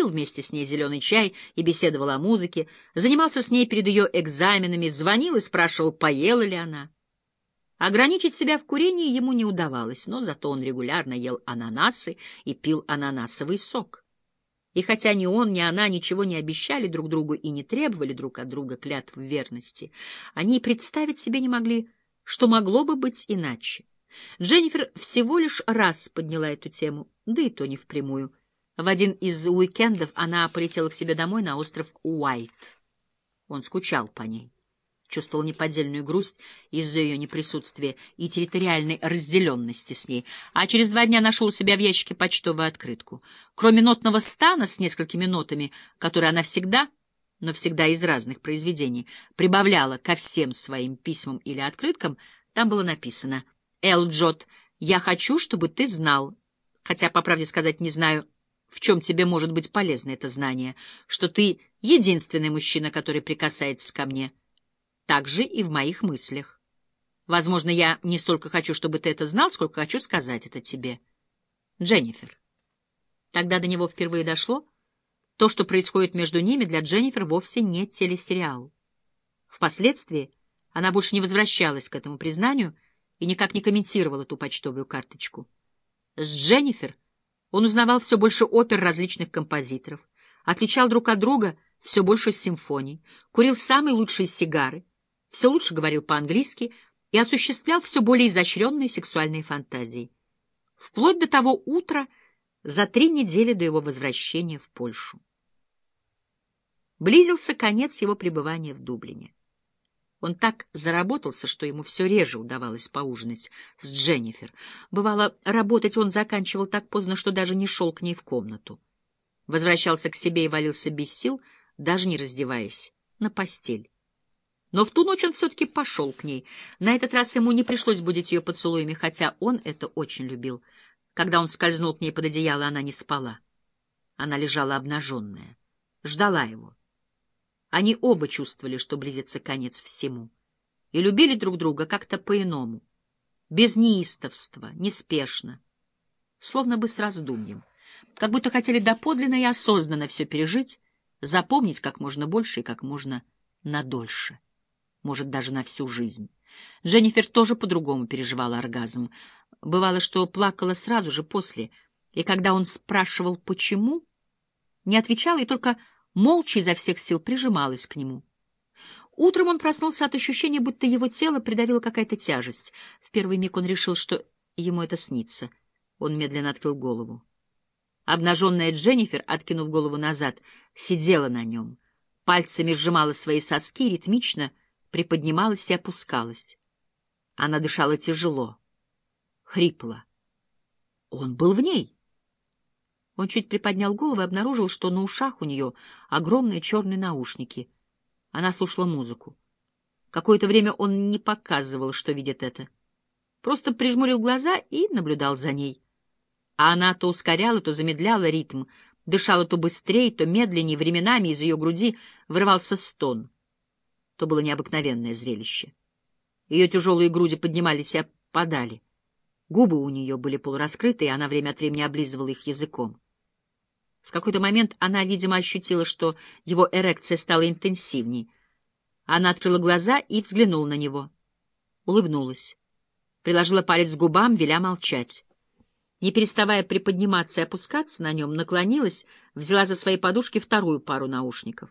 пил вместе с ней зеленый чай и беседовал о музыке, занимался с ней перед ее экзаменами, звонил и спрашивал, поела ли она. Ограничить себя в курении ему не удавалось, но зато он регулярно ел ананасы и пил ананасовый сок. И хотя ни он, ни она ничего не обещали друг другу и не требовали друг от друга клятв верности, они и представить себе не могли, что могло бы быть иначе. Дженнифер всего лишь раз подняла эту тему, да и то не впрямую. В один из уикендов она полетела к себе домой на остров Уайт. Он скучал по ней, чувствовал неподдельную грусть из-за ее неприсутствия и территориальной разделенности с ней, а через два дня нашел у себя в ящике почтовую открытку. Кроме нотного стана с несколькими нотами, которые она всегда но всегда из разных произведений, прибавляла ко всем своим письмам или открыткам, там было написано — Элджот, я хочу, чтобы ты знал, хотя, по правде сказать, не знаю, в чем тебе может быть полезно это знание, что ты единственный мужчина, который прикасается ко мне, так же и в моих мыслях. Возможно, я не столько хочу, чтобы ты это знал, сколько хочу сказать это тебе. Дженнифер. Тогда до него впервые дошло, то, что происходит между ними, для Дженнифер вовсе не телесериал. Впоследствии она больше не возвращалась к этому признанию — и никак не комментировал эту почтовую карточку. С Дженнифер он узнавал все больше опер различных композиторов, отличал друг от друга все больше симфоний, курил самые лучшие сигары, все лучше говорил по-английски и осуществлял все более изощренные сексуальные фантазии. Вплоть до того утра, за три недели до его возвращения в Польшу. Близился конец его пребывания в Дублине. Он так заработался, что ему все реже удавалось поужинать с Дженнифер. Бывало, работать он заканчивал так поздно, что даже не шел к ней в комнату. Возвращался к себе и валился без сил, даже не раздеваясь, на постель. Но в ту ночь он все-таки пошел к ней. На этот раз ему не пришлось будить ее поцелуями, хотя он это очень любил. Когда он скользнул к ней под одеяло, она не спала. Она лежала обнаженная, ждала его. Они оба чувствовали, что близится конец всему, и любили друг друга как-то по-иному, без неистовства, неспешно, словно бы с раздумьем, как будто хотели доподлинно и осознанно все пережить, запомнить как можно больше и как можно надольше, может, даже на всю жизнь. Дженнифер тоже по-другому переживала оргазм. Бывало, что плакала сразу же после, и когда он спрашивал «почему?», не отвечала и только молча изо всех сил прижималась к нему. Утром он проснулся от ощущения, будто его тело придавила какая-то тяжесть. В первый миг он решил, что ему это снится. Он медленно открыл голову. Обнаженная Дженнифер, откинув голову назад, сидела на нем. Пальцами сжимала свои соски, ритмично приподнималась и опускалась. Она дышала тяжело, хрипло. Он был в ней. Он чуть приподнял голову и обнаружил, что на ушах у нее огромные черные наушники. Она слушала музыку. Какое-то время он не показывал, что видит это. Просто прижмурил глаза и наблюдал за ней. А она то ускоряла, то замедляла ритм, дышала то быстрее, то медленнее, временами из ее груди вырывался стон. То было необыкновенное зрелище. Ее тяжелые груди поднимались и опадали. Губы у нее были полураскрыты, и она время от времени облизывала их языком. В какой-то момент она, видимо, ощутила, что его эрекция стала интенсивней. Она открыла глаза и взглянула на него. Улыбнулась. Приложила палец к губам, веля молчать. Не переставая приподниматься и опускаться на нем, наклонилась, взяла за свои подушки вторую пару наушников.